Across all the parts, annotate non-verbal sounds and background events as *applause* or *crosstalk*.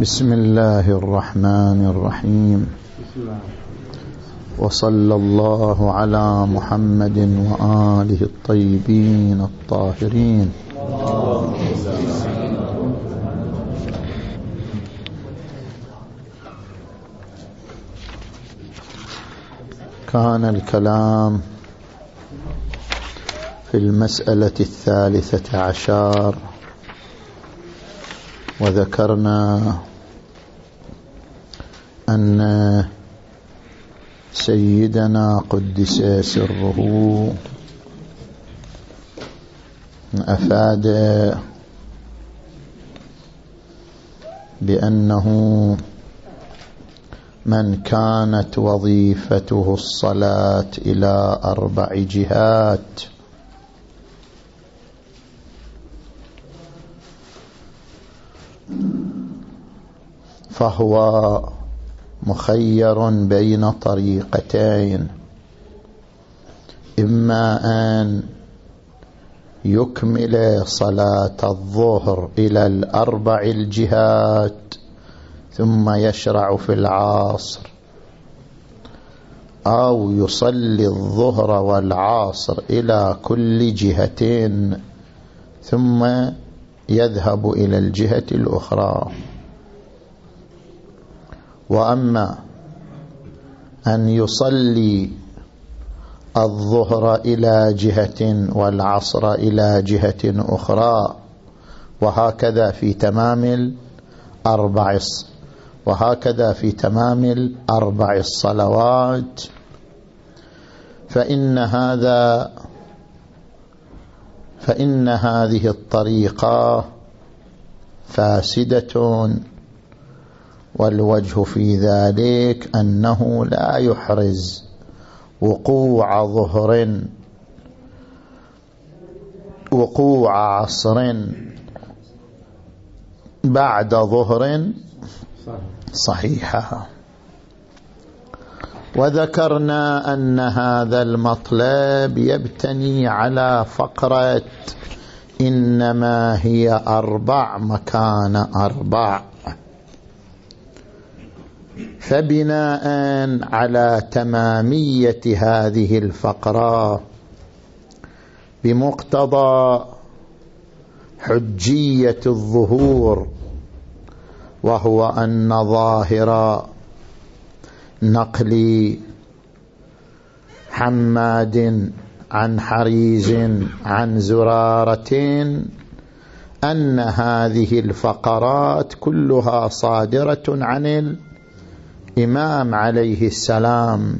بسم الله الرحمن الرحيم. وصلى الله على محمد وآله الطيبين الطاهرين. كان الكلام في المسألة الثالثة عشر. وذكرنا أن سيدنا قدس سره أفاد بأنه من كانت وظيفته الصلاة إلى أربع جهات. فهو مخير بين طريقتين. إما أن يكمل صلاة الظهر إلى الأربع الجهات ثم يشرع في العصر أو يصلي الظهر والعصر إلى كل جهتين ثم يذهب إلى الجهة الأخرى. وأما أن يصلي الظهر إلى جهة والعصر إلى جهة أخرى وهكذا في تمام الأربع وهكذا في تمام الأربع الصلوات. فإن هذا فإن هذه الطريقة فاسدة. والوجه في ذلك أنه لا يحرز وقوع ظهر وقوع عصر بعد ظهر صحيحة. وذكرنا أن هذا المطلب يبتني على فقرة إنما هي أربع مكان أربع. فبناء على تمامية هذه الفقرة بمقتضى حجية الظهور وهو أن ظاهر نقل حماد عن حريز عن زرارة أن هذه الفقرات كلها صادرة عن الإمام عليه السلام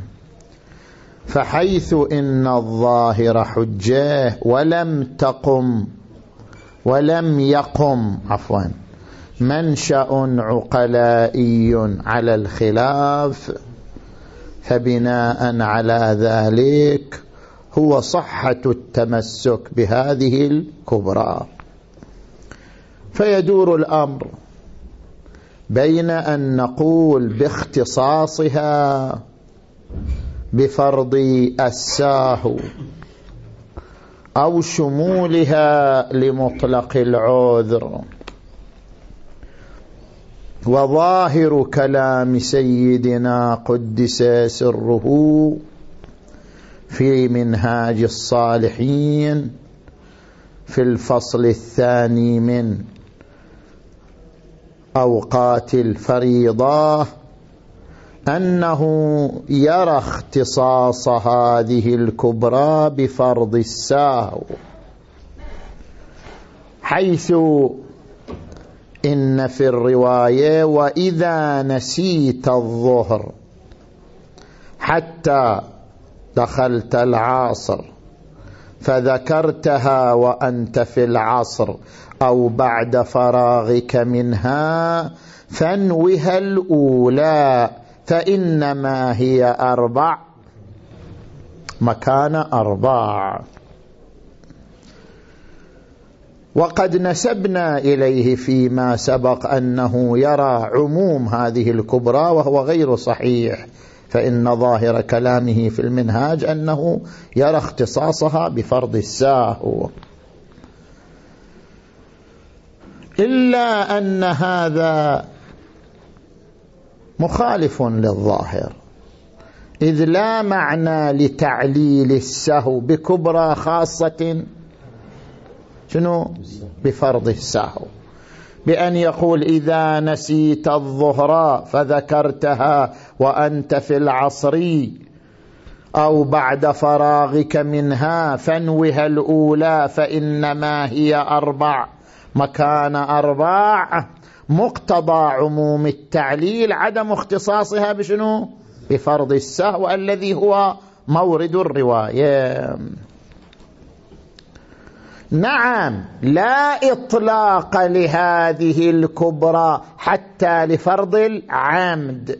فحيث إن الظاهر حجه ولم تقم ولم يقم عفوا منشأ عقلائي على الخلاف فبناء على ذلك هو صحة التمسك بهذه الكبرى. فيدور الأمر بين أن نقول باختصاصها بفرض الساهو أو شمولها لمطلق العذر. وظاهر كلام سيدنا قدس سره في منهاج الصالحين في الفصل الثاني من أوقات الفريضة أنه يرى اختصاص هذه الكبرى بفرض الساهو حيث إن في الرواية وإذا نسيت الظهر حتى دخلت العصر فذكرتها وأنت في العصر. أو بعد فراغك منها فانوها الأولى فإنما هي أربع. مكان أربع. وقد نسبنا إليه فيما سبق أنه يرى عموم هذه الكبرى وهو غير صحيح فإن ظاهر كلامه في المنهاج أنه يرى اختصاصها بفرض الساهو. إلا أن هذا مخالف للظاهر. إذ لا معنى لتعليل السهو بكبرى خاصة شنو؟ بفرض السهو. بأن يقول إذا نسيت الظهر فذكرتها وأنت في العصر أو بعد فراغك منها فانوها الأولى فإنما هي أربع. مكان أربع مقتضى عموم التعليل عدم اختصاصها بشنو؟ بفرض السهو الذي هو مورد الرواية. نعم لا إطلاق لهذه الكبرى حتى لفرض العمد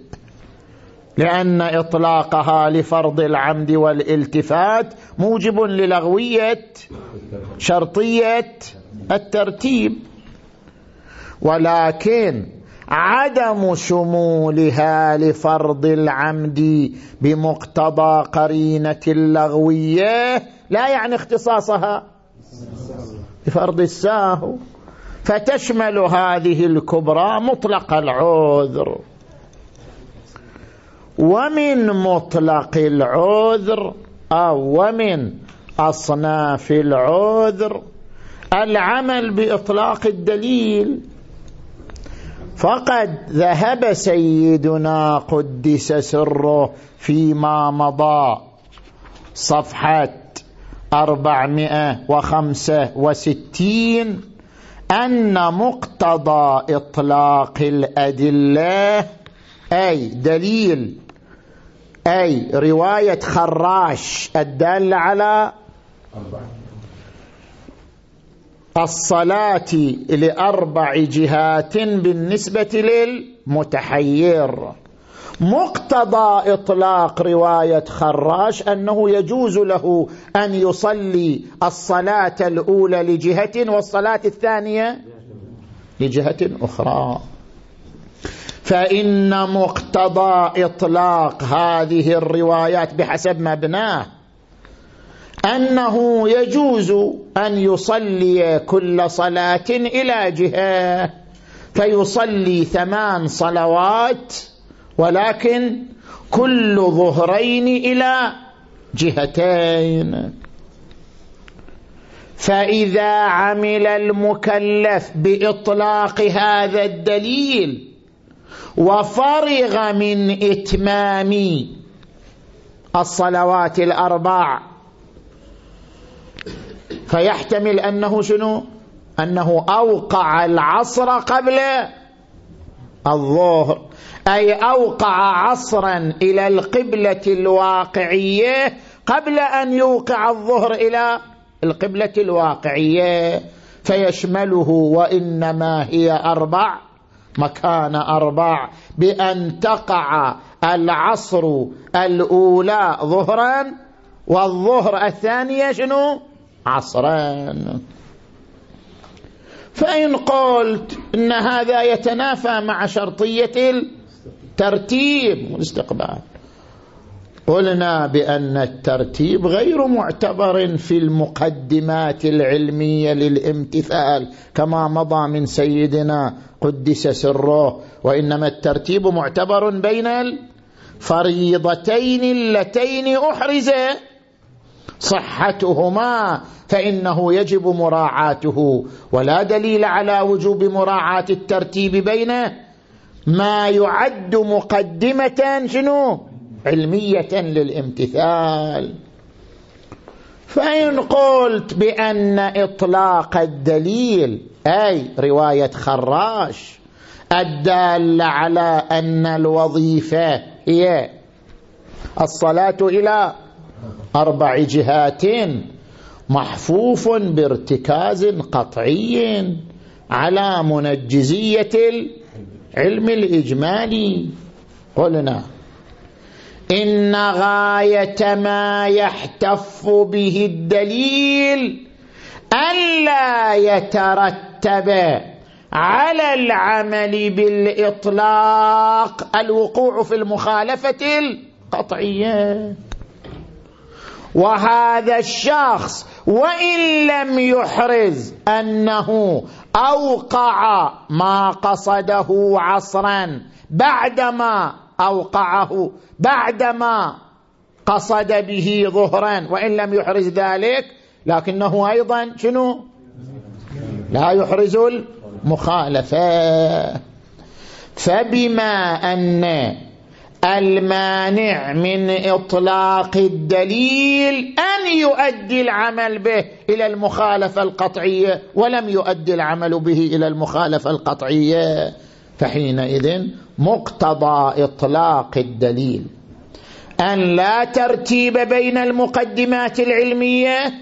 لأن إطلاقها لفرض العمد والالتفات موجب للغوية شرطية الترتيب. ولكن عدم شمولها لفرض العمد بمقتضى قرينة اللغوية لا يعني اختصاصها. بفرض الساهو. فتشمل هذه الكبرى مطلق العذر. ومن مطلق العذر أو ومن أصناف العذر العمل بإطلاق الدليل. فقد ذهب سيدنا قدس سره فيما مضى. صفحة أربعمائة وخمسة وستين. أن مقتضى إطلاق الأدلة أي دليل أي رواية خراش الدالة على الصلاة لأربع جهات بالنسبة للمتحير. مقتضى إطلاق رواية خراش أنه يجوز له أن يصلي الصلاة الأولى لجهة والصلاة الثانية لجهة أخرى. فإن مقتضى إطلاق هذه الروايات بحسب مبناه أنه يجوز أن يصلي كل صلاة إلى جهة فيصلي ثمان صلوات ولكن كل ظهرين إلى جهتين. فإذا عمل المكلف بإطلاق هذا الدليل وفرغ من إتمام الصلوات الأربع فيحتمل أنه شنو؟ أنه أوقع العصر قبل الظهر. أي أوقع عصرا إلى القبلة الواقعية قبل أن يوقع الظهر إلى القبلة الواقعية. فيشمله وإنما هي أربع مكان أربع بأن تقع العصر الأولى ظهرا والظهر الثانية شنو؟ عصران. فإن قلت إن هذا يتنافى مع شرطية الترتيب والاستقبال. قلنا بأن الترتيب غير معتبر في المقدمات العلمية للامتثال كما مضى من سيدنا قدس سره وإنما الترتيب معتبر بين الفريضتين اللتين أحرز صحتهما فإنه يجب مراعاته. ولا دليل على وجوب مراعاة الترتيب بينه ما يعد مقدمة شنو؟ علمية للامتثال. فإن قلت بأن إطلاق الدليل أي رواية خراش الدال على أن الوظيفة هي الصلاة إلى أربع جهات محفوف بارتكاز قطعي على منجزية العلم الإجمالي. قلنا إن غاية ما يحتف به الدليل ألا يترتب على العمل بالإطلاق الوقوع في المخالفة القطعية. وهذا الشخص وإن لم يحرز أنه أوقع ما قصده عصرا بعدما أوقعه بعدما قصد به ظهرا وإن لم يحرز ذلك لكنه أيضا شنو؟ لا يحرز المخالفة. فبما أن المانع من إطلاق الدليل أن يؤدي العمل به إلى المخالفة القطعية ولم يؤدي العمل به إلى المخالفة القطعية. فحينئذ مقتضى إطلاق الدليل. أن لا ترتيب بين المقدمات العلمية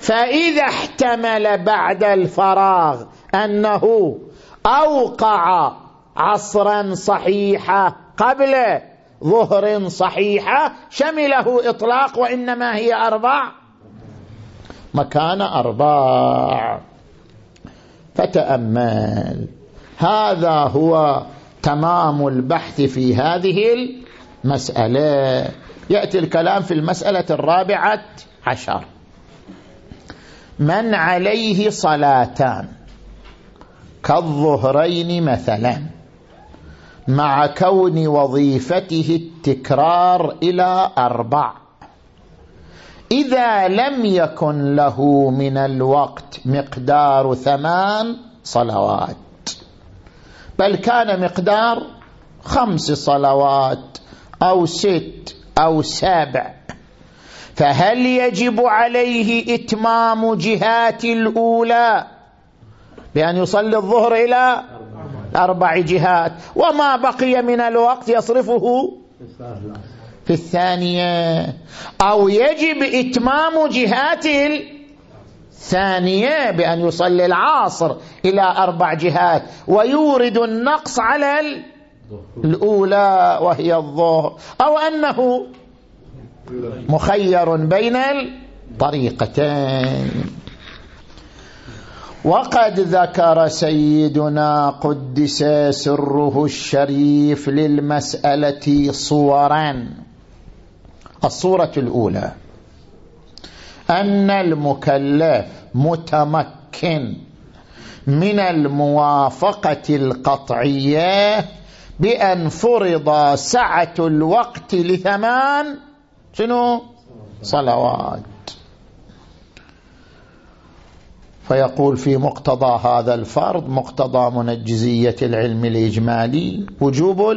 فإذا احتمل بعد الفراغ أنه أوقع عصرا صحيحا قبل ظهر صحيحة شمله إطلاق وإنما هي أربع. مكان أرباع فتأمل. هذا هو تمام البحث في هذه المسألة. يأتي الكلام في المسألة الرابعة عشر. من عليه صلاتان كالظهرين مثلا. مع كون وظيفته التكرار إلى أربع. إذا لم يكن له من الوقت مقدار ثمان صلوات. بل كان مقدار خمس صلوات أو ست أو سبع. فهل يجب عليه إتمام جهات الأولى؟ بأن يصلي الظهر إلى أربع جهات. وما بقي من الوقت يصرفه في الثانية. أو يجب إتمام جهات الثانية بأن يصلي العاصر إلى أربع جهات. ويورد النقص على الأولى وهي الظهر. أو أنه مخير بين الطريقتين. وقد ذكر سيدنا قدس سره الشريف للمسألة صورا الصورة الأولى. أن المكلف متمكن من الموافقة القطعية بأن فرض سعة الوقت لثمان شنو؟ صلوات. فيقول في مقتضى هذا الفرض مقتضى منجزية العلم الإجمالي وجوب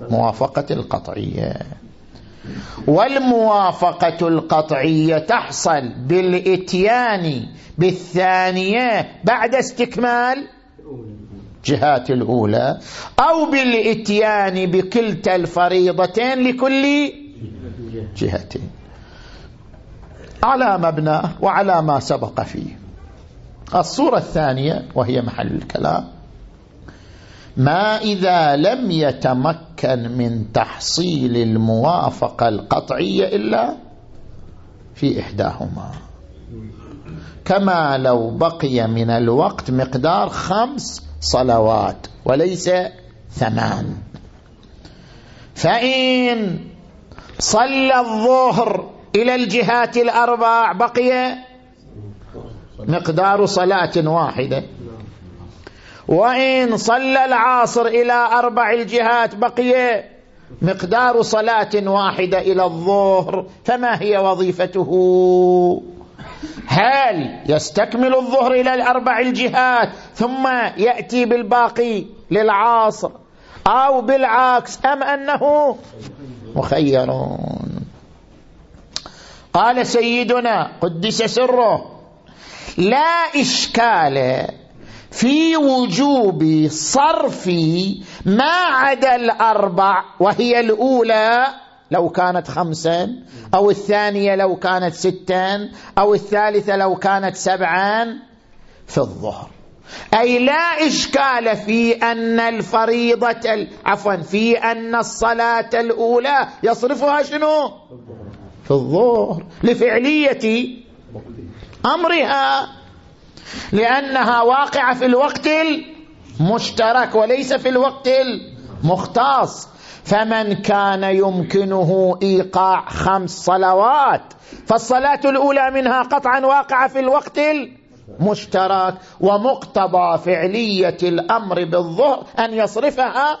الموافقة القطعية. والموافقة القطعية تحصل بالإتيان بالثانية بعد استكمال جهات الأولى أو بالإتيان بكلتا الفريضتين لكل جهتين. على مبناه وعلى ما سبق فيه. الصورة الثانية وهي محل الكلام. ما إذا لم يتمكن من تحصيل الموافقة القطعية إلا في إحداهما. كما لو بقي من الوقت مقدار خمس صلوات وليس ثمان. فإن صلى الظهر إلى الجهات الأربع بقي مقدار صلاة واحدة. وإن صلى العاصر إلى أربع الجهات بقي مقدار صلاة واحدة إلى الظهر فما هي وظيفته؟ هل يستكمل الظهر إلى الأربع الجهات ثم يأتي بالباقي للعاصر أو بالعكس أم أنه مخيرون قال سيدنا قدس سره لا إشكال في وجوب صرف ما عدا الأربع وهي الأولى لو كانت خمسا أو الثانية لو كانت ستا أو الثالثة لو كانت سبعا في الظهر. أي لا إشكال في أن الفريضة عفوا في أن الصلاة الأولى يصرفها شنو؟ في الظهر لفعلية أمرها لأنها واقعة في الوقت المشترك وليس في الوقت المختص. فمن كان يمكنه إيقاع خمس صلوات فالصلاة الأولى منها قطعا واقعة في الوقت مشترك ومقتضى فعلية الأمر بالظهر أن يصرفها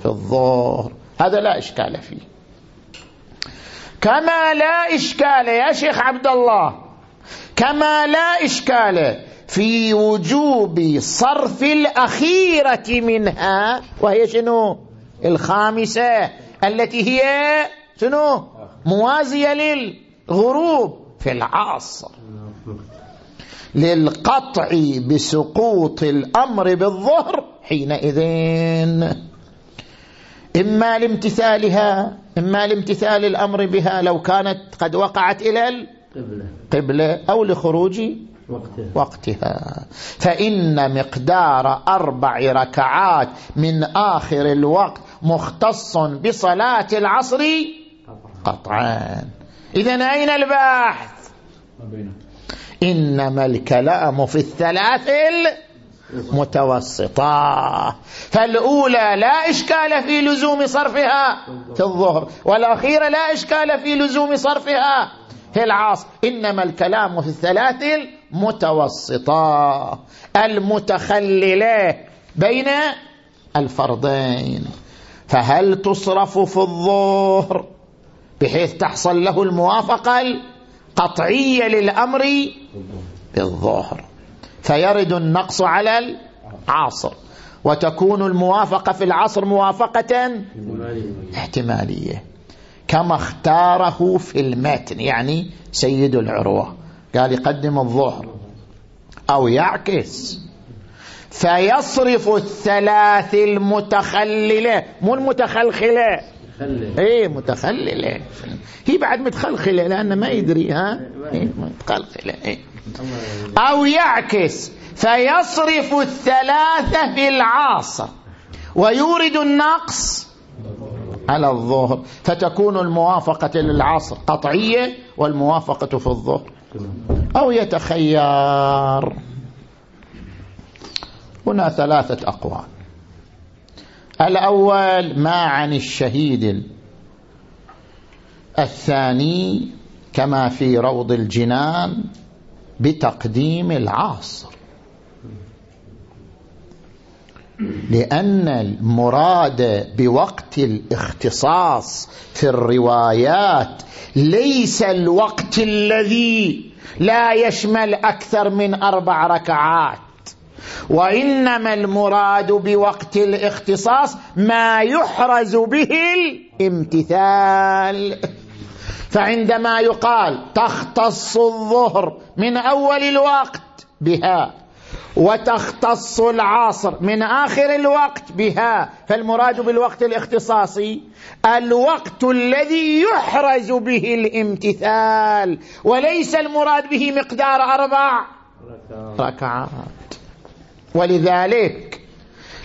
في الظهر. هذا لا إشكال فيه. كما لا إشكال يا شيخ عبد الله كما لا إشكال في وجوب صرف الأخيرة منها وهي شنو؟ الخامسة التي هي شنو؟ موازية للغروب في العصر. للقطع بسقوط الأمر بالظهر حينئذ. إما لامتثالها إما لامتثال الأمر بها لو كانت قد وقعت إلى القبلة أو لخروج وقتها, وقتها. فإن مقدار أربع ركعات من آخر الوقت مختص بصلاة العصر قطعا إذا أين البحث إنما الكلام في الثلاث متوسطة. فالأولى لا إشكال في لزوم صرفها في الظهر والأخيرة لا إشكال في لزوم صرفها في العصر. إنما الكلام في الثلاث المتوسطة المتخللة بين الفرضين. فهل تصرف في الظهر بحيث تحصل له الموافقة القطعية للأمر؟ بالظهر فيرد النقص على العصر وتكون الموافقة في العصر موافقة احتمالية. كما اختاره في المتن يعني سيد العروة. قال يقدم الظهر. أو يعكس. فيصرف الثلاث المتخللة. مو المتخلخلة. إيه متخللة. هي بعد متخلخلة لأنه ما يدري ها؟ إيه متخلخلة إيه. أو يعكس فيصرف الثلاثة في العاصر ويورد النقص على الظهر فتكون الموافقة للعصر قطعية والموافقة في الظهر. أو يتخير. هنا ثلاثة أقوال. الأول ما عن الشهيد الثاني كما في روض الجنان بتقديم العاصر لأن المراد بوقت الاختصاص في الروايات ليس الوقت الذي لا يشمل أكثر من أربع ركعات وإنما المراد بوقت الاختصاص ما يحرز به الامتثال. فعندما يقال تختص الظهر من أول الوقت بها وتختص العصر من آخر الوقت بها فالمراد بالوقت الاختصاصي الوقت الذي يحرز به الامتثال وليس المراد به مقدار أربع ركعات. ولذلك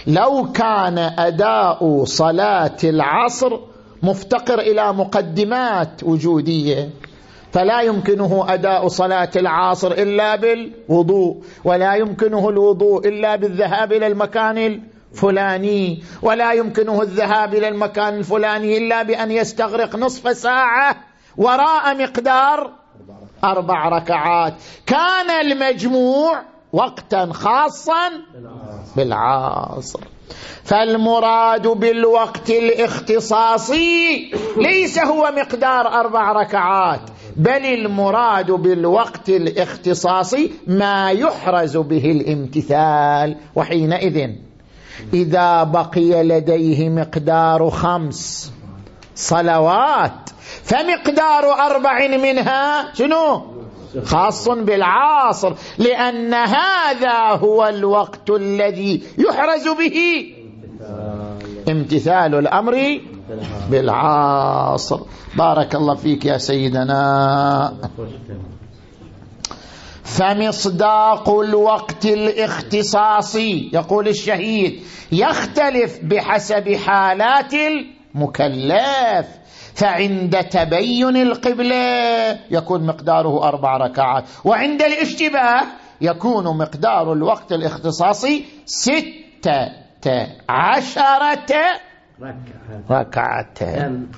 لو كان أداء صلاة العصر مفتقر إلى مقدمات وجودية. فلا يمكنه أداء صلاة العصر إلا بالوضوء ولا يمكنه الوضوء إلا بالذهاب إلى المكان الفلاني ولا يمكنه الذهاب إلى المكان الفلاني إلا بأن يستغرق نصف ساعة وراء مقدار أربع ركعات. كان المجموع وقتا خاصا بالعصر فالمراد بالوقت الاختصاصي ليس هو مقدار أربع ركعات بل المراد بالوقت الاختصاصي ما يحرز به الامتثال وحينئذ. إذا بقي لديه مقدار خمس صلوات فمقدار أربع منها شنو؟ خاص بالعاصر لأن هذا هو الوقت الذي يحرز به امتثال الأمر بالعاصر. بارك الله فيك يا سيدنا. فمصداق الوقت الاختصاصي يقول الشهيد يختلف بحسب حالات المكلف. فعند تبين القبلة يكون مقداره أربع ركعات وعند الاشتباه يكون مقدار الوقت الاختصاصي ستة عشرة ركعتين *laughs*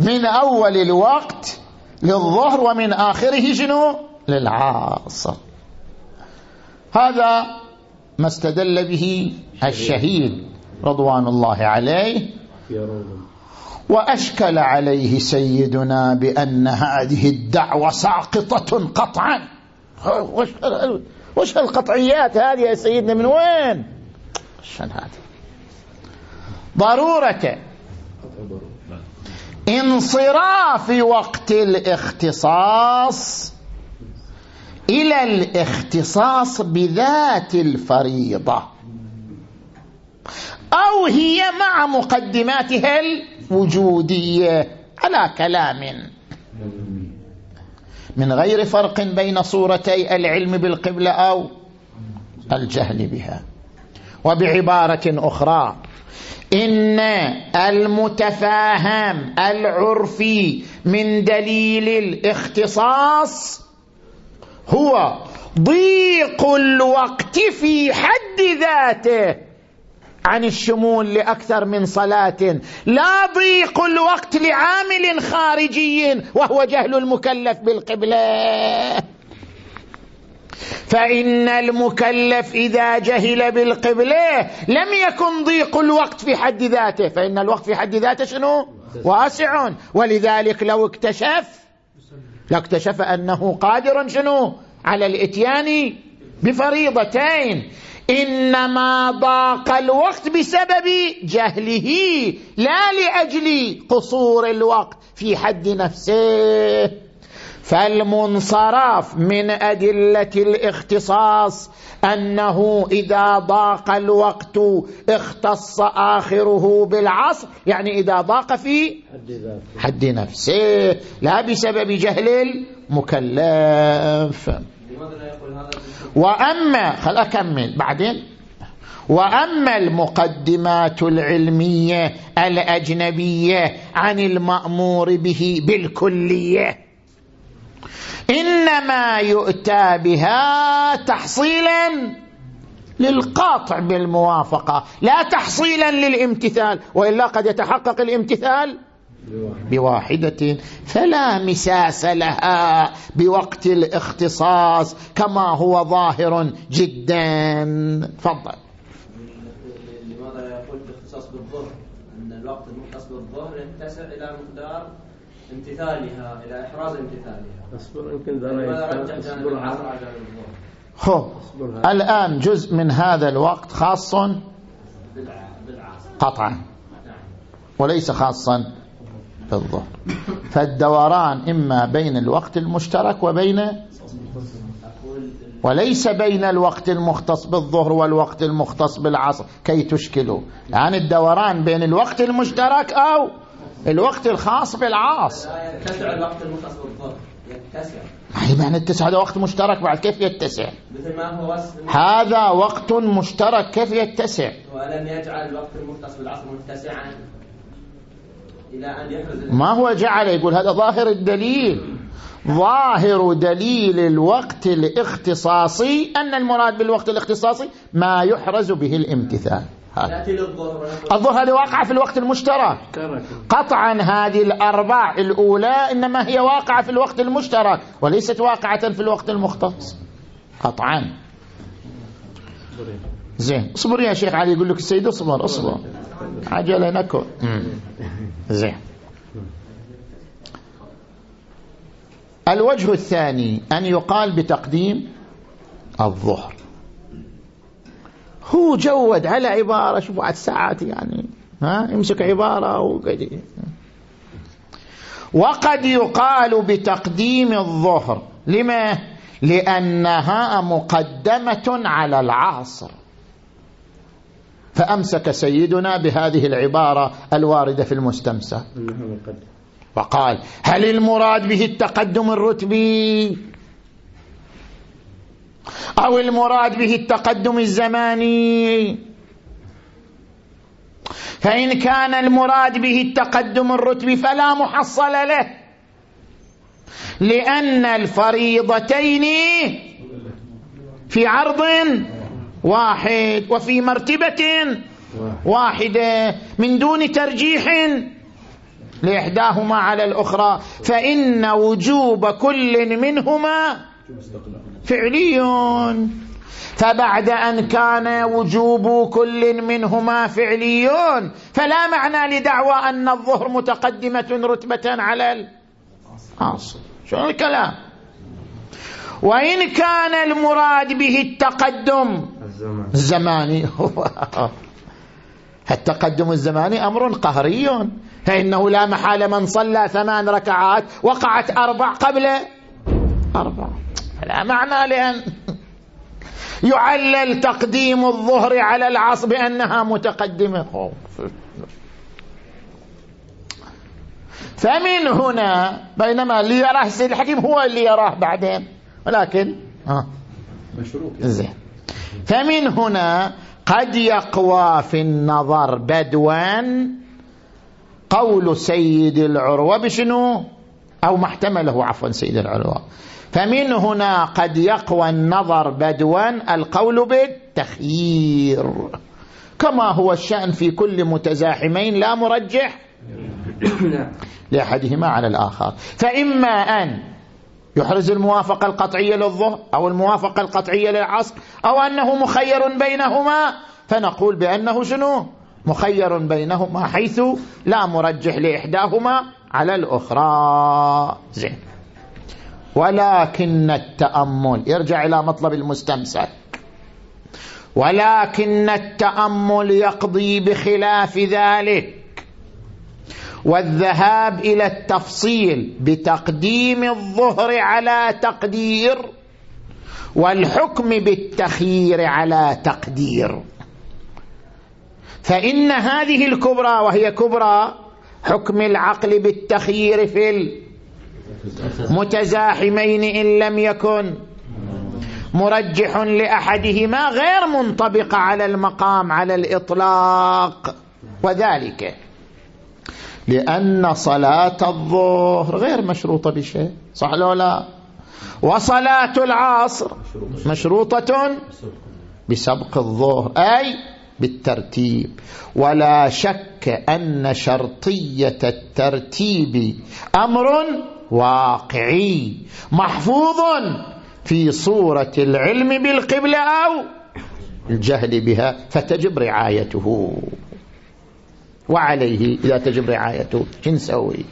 من أول الوقت للظهر ومن آخره شنو؟ للعصر هذا ما استدل به الشهيد رضوان الله عليه وأشكل عليه سيدنا بأن هذه الدعوة ساقطة قطعا. وش القطعيات هذه يا سيدنا؟ من وين؟ شن هذه؟ ضرورة. انصراف وقت الاختصاص إلى الاختصاص بذات الفريضة. أو هي مع مقدماتها الوجودية. على كلام. من غير فرق بين صورتي العلم بالقبلة أو الجهل بها. وبعبارة أخرى. إن المتفاهم العرفي من دليل الاختصاص هو ضيق الوقت في حد ذاته عن الشمول لأكثر من صلاة. لا ضيق الوقت لعامل خارجي وهو جهل المكلف بالقبلة. فإن المكلف إذا جهل بالقبلة لم يكن ضيق الوقت في حد ذاته. فإن الوقت في حد ذاته شنو؟ واسع. ولذلك لو اكتشف لاكتشف أنه قادر شنو؟ على الإتيان بفريضتين. إنما ضاق الوقت بسبب جهله لا لأجل قصور الوقت في حد نفسه. فالمنصرف من أدلة الاختصاص أنه إذا ضاق الوقت اختص آخره بالعصر يعني إذا ضاق في حد نفسه. لا بسبب جهل المكلف. وأما خل أكمل بعدين. وأما المقدمات العلمية الأجنبية عن المأمور به بالكلية إنما يؤتى بها تحصيلا للقاطع بالموافقة لا تحصيلا للامتثال وإلا قد يتحقق الامتثال بواحدة. فلا مساس لها بوقت الاختصاص كما هو ظاهر جدا. تفضل. لماذا يقول باختصاص بالظهر؟ أن الوقت المختص بالظهر يتسع إلى مقدار امتثالها إلى إحراز امتثالها. أصبر يمكن على هو الآن جزء من هذا الوقت خاص؟ بالعصر. قطعا. نعم. وليس خاصا بالظهر. فالدوران إما بين الوقت المشترك وبين وليس بين الوقت المختص بالظهر والوقت المختص بالعصر. كي تشكلوا. يعني الدوران بين الوقت المشترك أو الوقت الخاص بالعصر لا يتسع الوقت المختص بالظهر يتسع. معنى التسعة هذا وقت مشترك. بعد كيف يتسع؟ مثل ما هو هذا وقت مشترك. كيف يتسع؟ ولم يجعل الوقت المختص بالعصر متسعا. إلى أن يحرز ما هو جعل؟ يقول هذا ظاهر الدليل. ظاهر دليل الوقت الاختصاصي أن المراد بالوقت الاختصاصي ما يحرز به الامتثال. الظهر هذه واقعة في الوقت المشترك قطعا هذه الأربع الأولى إنما هي واقعة في الوقت المشترك وليست واقعة في الوقت المختص. قطعا. زين اصبر يا شيخ علي يقول لك السيد اصبر اصبر. عجلة نكو. زين. الوجه الثاني أن يقال بتقديم الظهر. هو جود على عبارة شوف بعد ساعات يعني ها؟ يمسك عبارة وقد وقد يقال بتقديم الظهر. لما؟ لأنها مقدمة على العصر. فأمسك سيدنا بهذه العبارة الواردة في المستمسك. وقال هل المراد به التقدم الرتبي؟ أو المراد به التقدم الزماني. فإن كان المراد به التقدم الرتبي فلا محصل له لأن الفريضتين في عرض واحد وفي مرتبة واحدة من دون ترجيح لإحداهما على الأخرى فإن وجوب كل منهما فعلي. فبعد أن كان وجوب كل منهما فعلي. فلا معنى لدعوى أن الظهر متقدمة رتبة على العصر شو الكلام؟ وإن كان المراد به التقدم الزماني. *laughs* التقدم الزماني أمر قهري. فإنه لا محال من صلى ثمان ركعات وقعت أربع قبل أربع. لا معنى لأن يعلل تقديم الظهر على العصر بأنها متقدمة. فمن هنا بينما اللي يراه السيد الحكيم هو اللي يراه بعدين. ولكن ها. زين. فمن هنا قد يقوى في النظر بدوا قول سيد العروة. بشنو أو ما احتمله عفوا سيد العروة. فمن هنا قد يقوى النظر بدوا القول بالتخيير. كما هو الشأن في كل متزاحمين لا مرجح *coughs* لأحدهما على الآخر. فإما أن يحرز الموافقة القطعية للظهر أو الموافقة القطعية للعصر أو أنه مخير بينهما فنقول بأنه شنو؟ مخير بينهما حيث لا مرجح لإحداهما على الأخرى. زين. ولكن التأمل. يرجع إلى مطلب المستمسك. ولكن التأمل يقضي بخلاف ذلك. والذهاب إلى التفصيل بتقديم الظهر على تقدير والحكم بالتخيير على تقدير. فإن هذه الكبرى وهي كبرى حكم العقل بالتخيير في المتزاحمين إن لم يكن. مرجح لأحدهما غير منطبق على المقام على الإطلاق. وذلك لأن صلاة الظهر غير مشروطة بشيء. صح لو لا؟ وصلاة العصر مشروطة بسبق الظهر أي بالترتيب. ولا شك أن شرطية الترتيب أمر واقعي محفوظ في صورة العلم بالقبلة أو الجهل بها فتجب رعايته. وعليه إذا تجب رعايته. نسوي؟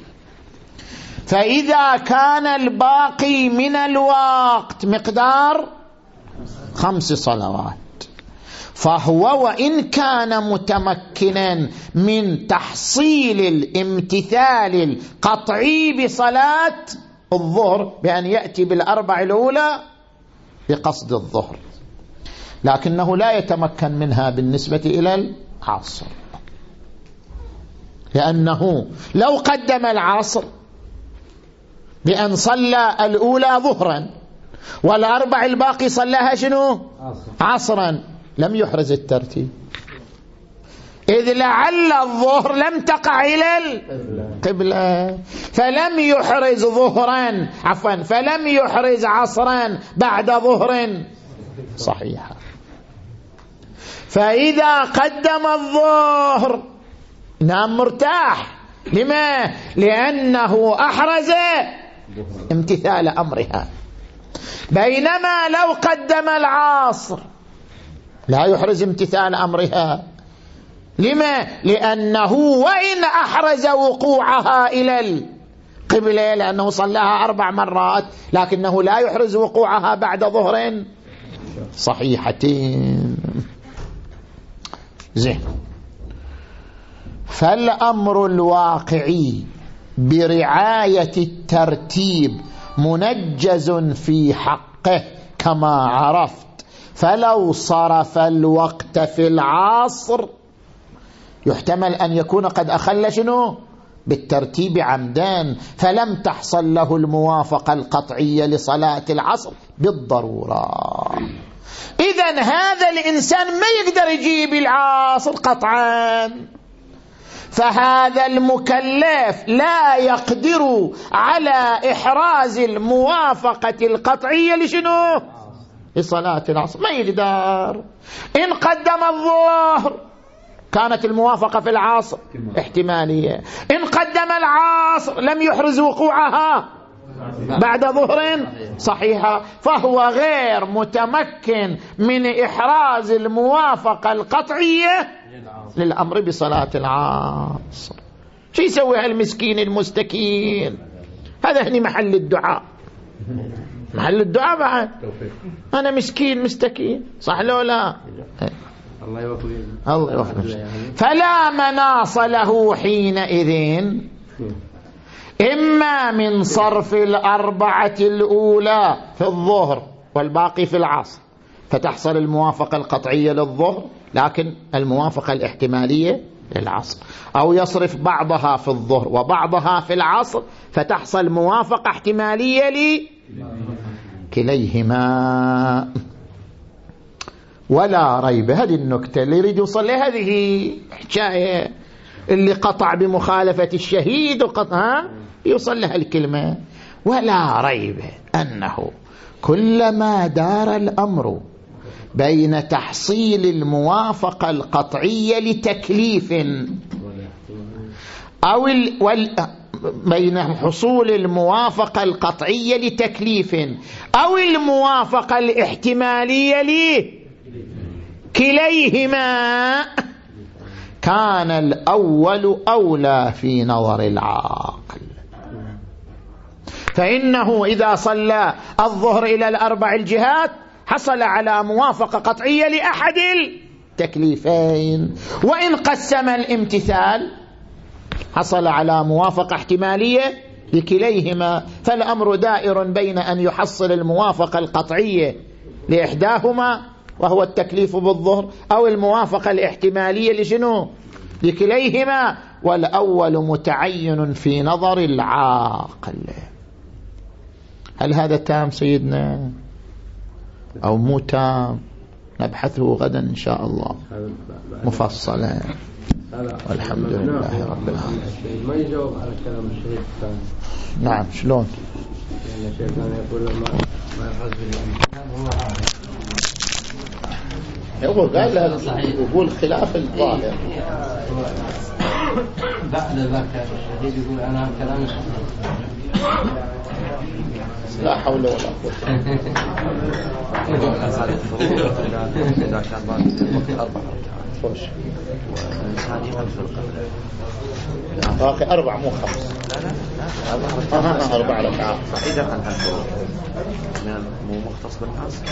فإذا كان الباقي من الوقت مقدار خمس صلوات. فهو وإن كان متمكنا من تحصيل الامتثال القطعي بصلاة الظهر بأن يأتي بالأربع الأولى بقصد الظهر لكنه لا يتمكن منها بالنسبة إلى العصر لأنه لو قدم العصر بأن صلى الأولى ظهرا والأربع الباقي صلاها شنو؟ عصرا. لم يحرز الترتيب. إذ لعل الظهر لم تقع إلى القبلة. فلم يحرز ظهرا عفوا فلم يحرز عصرا بعد ظهر. صحيحة فإذا قدم الظهر نام مرتاح. لما؟ لأنه أحرز امتثال أمرها. بينما لو قدم العاصر لا يحرز امتثال أمرها. لما؟ لأنه وإن أحرز وقوعها إلى القبلة لأنه صلاها أربع مرات لكنه لا يحرز وقوعها بعد ظهر صحيحتين. زين. فالأمر الواقعي برعاية الترتيب منجز في حقه كما عرفت. فلو صرف الوقت في العصر يحتمل أن يكون قد أخل شنو؟ بالترتيب عمدان فلم تحصل له الموافقة القطعية لصلاة العصر بالضرورة. إذا هذا الإنسان ما يقدر يجيب العصر قطعا. فهذا المكلف لا يقدر على إحراز الموافقة القطعية لشنو؟ لصلاة العصر. ما يقدر إن قدم الظهر. كانت الموافقة في العصر. احتمالية. إن قدم العصر. لم يحرز وقوعها. بعد ظهر. صحيحة. فهو غير متمكن من إحراز الموافقة القطعية للأمر بصلاة العصر. شو يسوي هالمسكين المستكين؟ هذا هني محل الدعاء. محل الدعاء بعد. أنا مسكين مستكين. صح لو لا؟ الله يوفق الله يوفق فلا مناص له حينئذ. إما من صرف الأربعة الأولى في الظهر والباقي في العصر فتحصل الموافقة القطعية للظهر لكن الموافقة الاحتمالية للعصر. أو يصرف بعضها في الظهر وبعضها في العصر فتحصل موافقة احتمالية لكليهما ولا ريب. هذه النكتة اللي يريد يوصل هذه حكاية اللي قطع بمخالفة الشهيد وقطع يوصل لها الكلمة. ولا ريب أنه كلما دار الأمر بين تحصيل الموافقة القطعية لتكليف أو ال... بين حصول الموافقة القطعية لتكليف أو الموافقة الاحتمالية ليه كليهما كان الأول أولى في نظر العاقل. فإنه إذا صلى الظهر إلى الأربع الجهات حصل على موافقة قطعية لأحد التكليفين. وإن قسم الامتثال حصل على موافقة احتمالية لكليهما فالأمر دائر بين أن يحصل الموافقة القطعية لإحداهما وهو التكليف بالظهر أو الموافقة الاحتمالية لشنو؟ لكليهما والأول متعين في نظر العاقل. هل هذا تام سيدنا؟ أو مو تام؟ نبحثه غدا إن شاء الله. مفصلا. والحمد لله رب العالمين. ما يجاوب على كلام الشيخ؟ الثاني نعم شلون؟ يعني الشيخ يقول ما ما يحرز هو قال له يقول خلاف الظاهر. بعد ذاك الشهيد يقول أنا كلامي لا حول ولا قوة إذا كان باقي *laughs* أربع خوش قبله باقي أربع مو خمس. لا لا لا أربع ركعات إذا كان مو مختص بالناس.